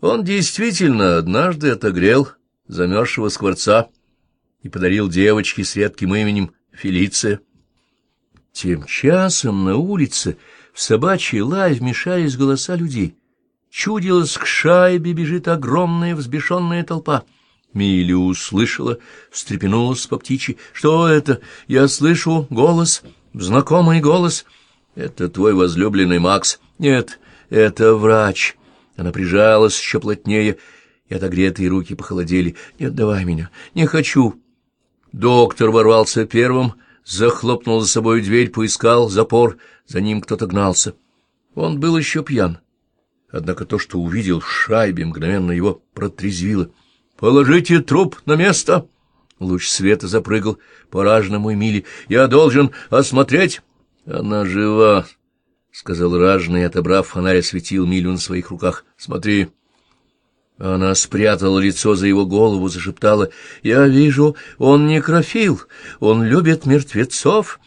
Он действительно однажды отогрел замерзшего скворца и подарил девочке с редким именем Фелиция. Тем часом на улице в собачий лай вмешались голоса людей. Чудилось, к шайбе бежит огромная взбешенная толпа. Милли услышала, встрепенулась по птичьи. «Что это? Я слышу голос, знакомый голос. Это твой возлюбленный Макс. Нет, это врач». Она прижалась еще плотнее, и отогретые руки похолодели. «Не отдавай меня, не хочу». Доктор ворвался первым, захлопнул за собой дверь, поискал запор, за ним кто-то гнался. Он был еще пьян. Однако то, что увидел в шайбе, мгновенно его протрезвило. «Положите труп на место!» Луч света запрыгал по ражному Эмили. «Я должен осмотреть!» «Она жива!» — сказал ражный, отобрав фонарь, осветил Милю на своих руках. «Смотри!» Она спрятала лицо за его голову, зашептала. «Я вижу, он некрофил, он любит мертвецов».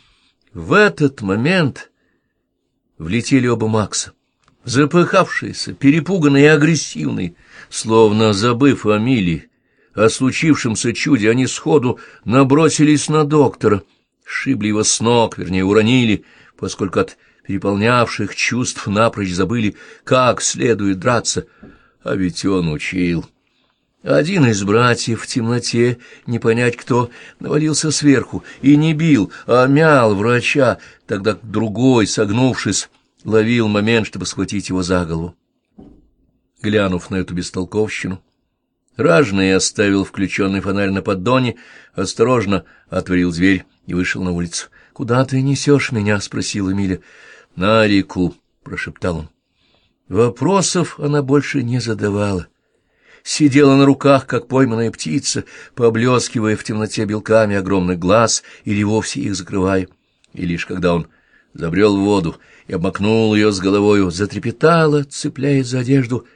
В этот момент влетели оба Макса, запыхавшиеся, перепуганные и агрессивные, словно забыв о Миле, о случившемся чуде, они сходу набросились на доктора, шибли его с ног, вернее, уронили, поскольку от переполнявших чувств напрочь забыли, как следует драться — а ведь он учил. Один из братьев в темноте, не понять кто, навалился сверху и не бил, а мял врача, тогда другой, согнувшись, ловил момент, чтобы схватить его за голову. Глянув на эту бестолковщину, ражный оставил включенный фонарь на поддоне, осторожно отворил дверь и вышел на улицу. — Куда ты несешь меня? — спросил Эмиля. — На реку, — прошептал он. Вопросов она больше не задавала. Сидела на руках, как пойманная птица, поблескивая в темноте белками огромных глаз или вовсе их закрывая. И лишь когда он забрел в воду и обмакнул ее с головою, затрепетала, цепляясь за одежду,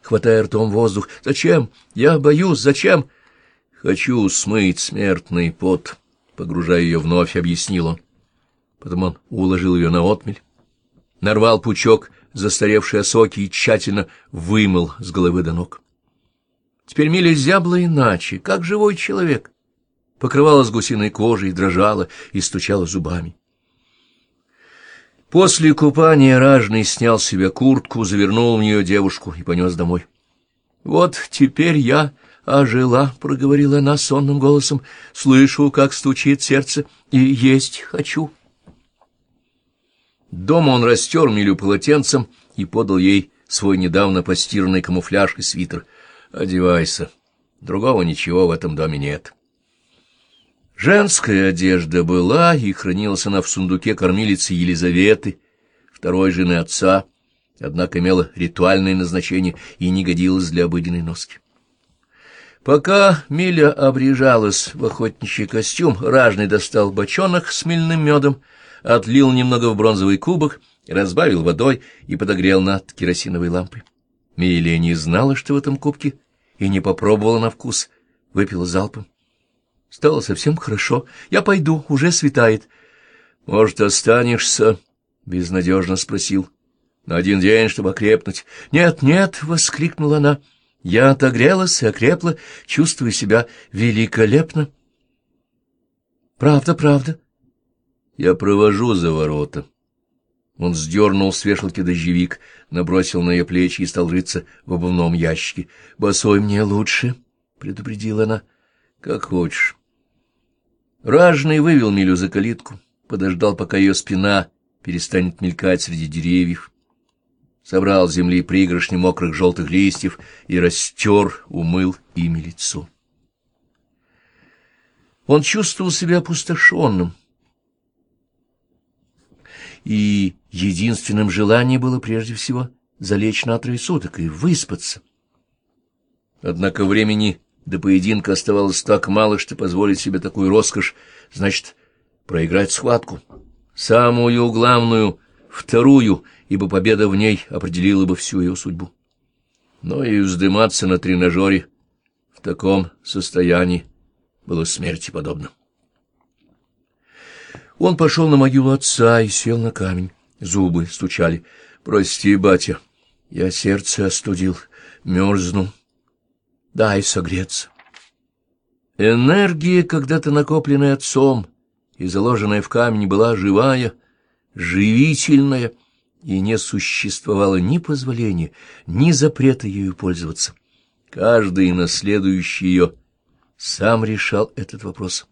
хватая ртом воздух. «Зачем? Я боюсь. Зачем?» «Хочу смыть смертный пот», — погружая ее вновь, объяснил он. Потом он уложил ее на отмель, нарвал пучок — застаревшие осоки и тщательно вымыл с головы до ног. Теперь Миля зябла иначе, как живой человек. Покрывалась гусиной кожей, дрожала и стучала зубами. После купания ражный снял с себя куртку, завернул в нее девушку и понес домой. — Вот теперь я ожила, — проговорила она сонным голосом, — слышу, как стучит сердце, и есть хочу. — Дома он растер Милю полотенцем и подал ей свой недавно постиранный камуфляж и свитер. «Одевайся. Другого ничего в этом доме нет». Женская одежда была, и хранилась она в сундуке кормилицы Елизаветы, второй жены отца, однако имела ритуальное назначение и не годилась для обыденной носки. Пока Миля обрежалась в охотничий костюм, ражный достал бочонок с мильным медом, отлил немного в бронзовый кубок, разбавил водой и подогрел над керосиновой лампой. Милия не знала, что в этом кубке, и не попробовала на вкус, выпила залпом. Стало совсем хорошо. Я пойду, уже светает. — Может, останешься? — безнадежно спросил. — На один день, чтобы окрепнуть. — Нет, нет! — воскликнула она. Я отогрелась и окрепла, чувствую себя великолепно. — Правда, правда. Я провожу за ворота. Он сдернул с вешалки дождевик, набросил на ее плечи и стал рыться в обувном ящике. — Босой мне лучше, — предупредила она. — Как хочешь. Ражный вывел Милю за калитку, подождал, пока ее спина перестанет мелькать среди деревьев, собрал с земли пригоршни мокрых желтых листьев и растер, умыл ими лицо. Он чувствовал себя опустошенным, и единственным желанием было прежде всего залечь на трое суток и выспаться. Однако времени до поединка оставалось так мало, что позволить себе такую роскошь, значит, проиграть схватку. Самую главную, вторую, ибо победа в ней определила бы всю ее судьбу. Но и вздыматься на тренажере в таком состоянии было смерти подобно. Он пошел на могилу отца и сел на камень. Зубы стучали. «Прости, батя, Я сердце остудил, мерзну. Дай согреться. Энергия, когда-то накопленная отцом и заложенная в камень, была живая, живительная, и не существовало ни позволения, ни запрета ею пользоваться. Каждый, наследующий ее, сам решал этот вопрос.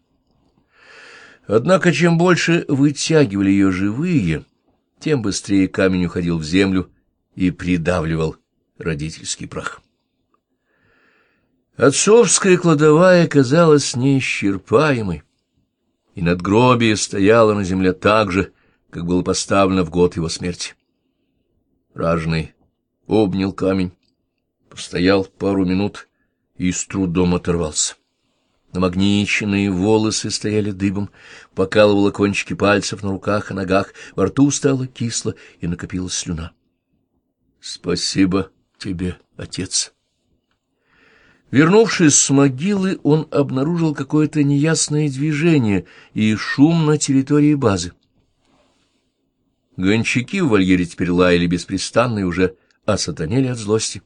Однако, чем больше вытягивали ее живые, тем быстрее камень уходил в землю и придавливал родительский прах. Отцовская кладовая казалась неисчерпаемой, и надгробие стояло на земле так же, как было поставлено в год его смерти. Ражный обнял камень, постоял пару минут и с трудом оторвался. Намагниченные волосы стояли дыбом, покалывало кончики пальцев на руках и ногах, во рту стало кисло и накопилась слюна. — Спасибо тебе, отец. Вернувшись с могилы, он обнаружил какое-то неясное движение и шум на территории базы. Гончаки в вольере теперь лаяли беспрестанно и уже осатанели от злости.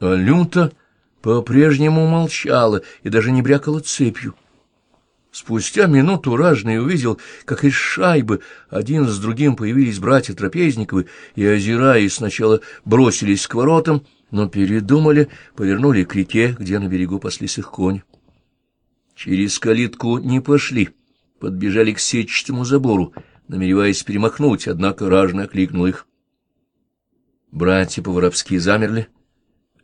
А люто по-прежнему молчала и даже не брякала цепью. Спустя минуту ражный увидел, как из шайбы один с другим появились братья Трапезниковы и, озираясь, сначала бросились к воротам, но передумали, повернули к реке, где на берегу паслись их кони. Через калитку не пошли, подбежали к сетчатому забору, намереваясь перемахнуть, однако ражный окликнул их. Братья по-воровски замерли,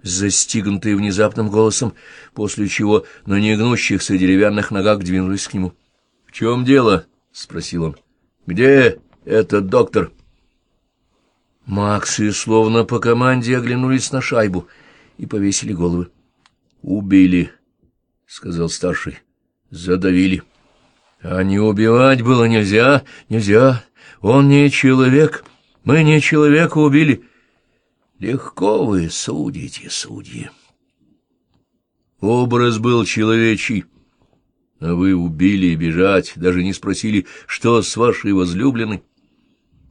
застигнутые внезапным голосом, после чего на негнущихся деревянных ногах двинулись к нему. — В чем дело? — спросил он. — Где этот доктор? Максы, словно по команде, оглянулись на шайбу и повесили головы. — Убили, — сказал старший. — Задавили. — А не убивать было нельзя, нельзя. Он не человек. Мы не человека убили. — Легко вы судите, судьи. Образ был человечий, а вы убили и бежать, даже не спросили, что с вашей возлюбленной.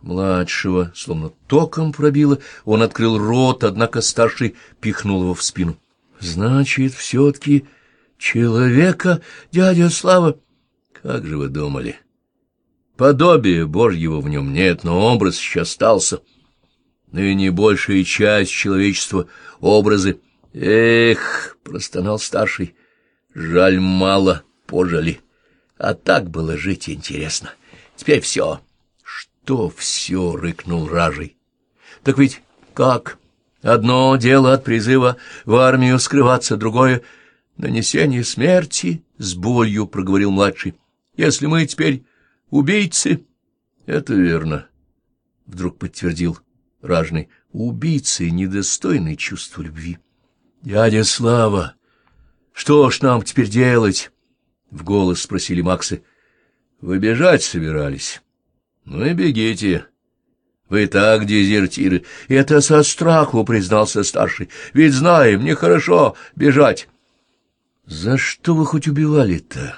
Младшего, словно током пробило, он открыл рот, однако старший пихнул его в спину. — Значит, все-таки человека, дядя Слава? Как же вы думали? Подобия Божьего в нем нет, но образ еще остался. — ныне большая часть человечества — образы. Эх, — простонал старший, — жаль, мало пожили. А так было жить интересно. Теперь все. Что все? — рыкнул ражей. Так ведь как? Одно дело от призыва в армию скрываться, другое — нанесение смерти, — с болью проговорил младший. Если мы теперь убийцы... — Это верно, — вдруг подтвердил ражный, убийцы, недостойный чувства любви. — Дядя Слава, что ж нам теперь делать? — в голос спросили Максы. — Вы бежать собирались? — Ну и бегите. Вы так дезертиры. Это со страху, признался старший. Ведь знаем, нехорошо бежать. — За что вы хоть убивали-то?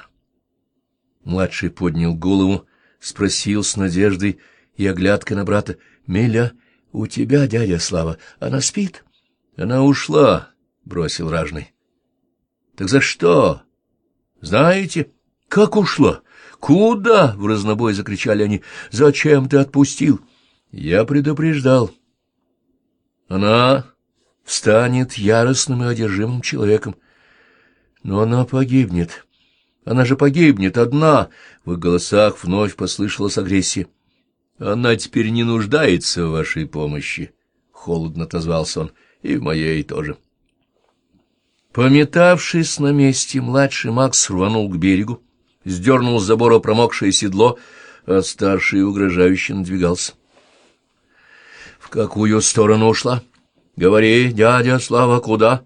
Младший поднял голову, спросил с надеждой и оглядкой на брата. — Миля, — у тебя, дядя Слава, она спит? Она ушла, — бросил ражный. Так за что? Знаете? Как ушла? Куда? — в разнобой закричали они. Зачем ты отпустил? Я предупреждал. Она станет яростным и одержимым человеком. Но она погибнет. Она же погибнет одна. В их голосах вновь послышалась агрессия. Она теперь не нуждается в вашей помощи, — холодно отозвался он, — и в моей тоже. Пометавшись на месте, младший Макс рванул к берегу, сдернул с забора промокшее седло, а старший угрожающе надвигался. — В какую сторону ушла? — Говори, дядя Слава, куда?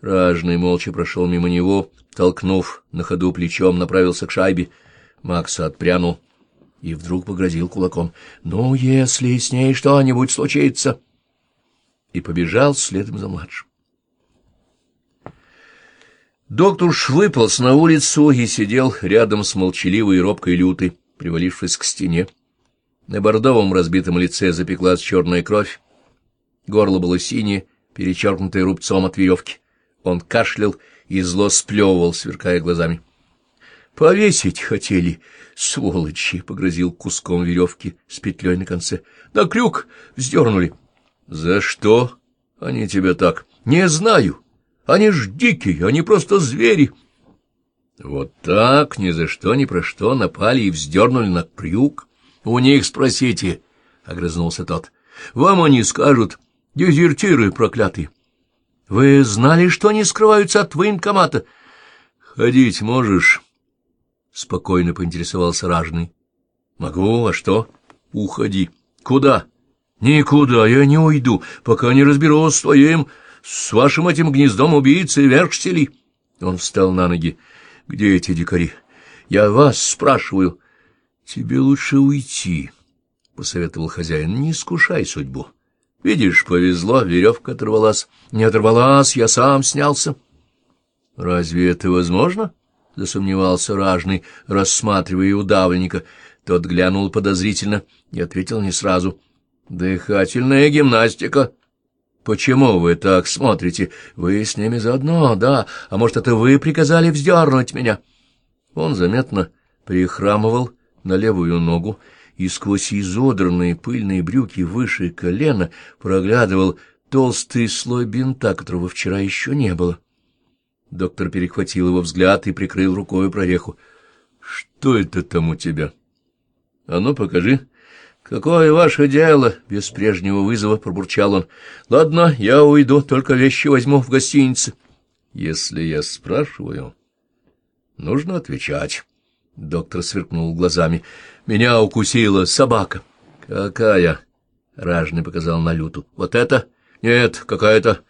Ражный молча прошел мимо него, толкнув на ходу плечом, направился к шайбе. Макса отпрянул и вдруг погрозил кулаком. «Ну, если с ней что-нибудь случится!» И побежал следом за младшим. Доктор выполз на улицу и сидел рядом с молчаливой и робкой лютой, привалившись к стене. На бордовом разбитом лице запеклась черная кровь. Горло было синее, перечеркнутое рубцом от веревки. Он кашлял и зло сплевывал, сверкая глазами. — Повесить хотели, сволочи! — погрозил куском веревки с петлей на конце. — На крюк вздернули. — За что они тебя так? — Не знаю. Они ж дикие, они просто звери. Вот так, ни за что, ни про что напали и вздернули на крюк. — У них спросите, — огрызнулся тот. — Вам они скажут, дезертиры проклятые. Вы знали, что они скрываются от военкомата? — Ходить можешь? — спокойно поинтересовался ражный. — Могу, а что? — Уходи. — Куда? — Никуда я не уйду, пока не разберусь с твоим, с вашим этим гнездом убийцы Веркштели. Он встал на ноги. — Где эти дикари? — Я вас спрашиваю. — Тебе лучше уйти, — посоветовал хозяин. — Не искушай судьбу. — Видишь, повезло, веревка оторвалась. Не оторвалась, я сам снялся. — Разве это возможно? — засомневался ражный, рассматривая удавленника. Тот глянул подозрительно и ответил не сразу. — Дыхательная гимнастика. — Почему вы так смотрите? Вы с ними заодно, да. А может, это вы приказали вздернуть меня? Он заметно прихрамывал на левую ногу и сквозь изодранные пыльные брюки выше колена проглядывал толстый слой бинта, которого вчера еще не было. Доктор перехватил его взгляд и прикрыл рукой прореху. — Что это там у тебя? — А ну, покажи. — Какое ваше дело? — без прежнего вызова пробурчал он. — Ладно, я уйду, только вещи возьму в гостинице. — Если я спрашиваю, нужно отвечать. Доктор сверкнул глазами. «Меня укусила собака». «Какая?» — Ражный показал на люту. «Вот это? Нет, какая-то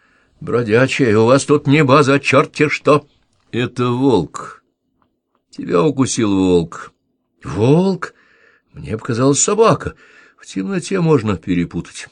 бродячая. У вас тут не база, черт-те что!» «Это волк. Тебя укусил волк». «Волк? Мне показалась собака. В темноте можно перепутать».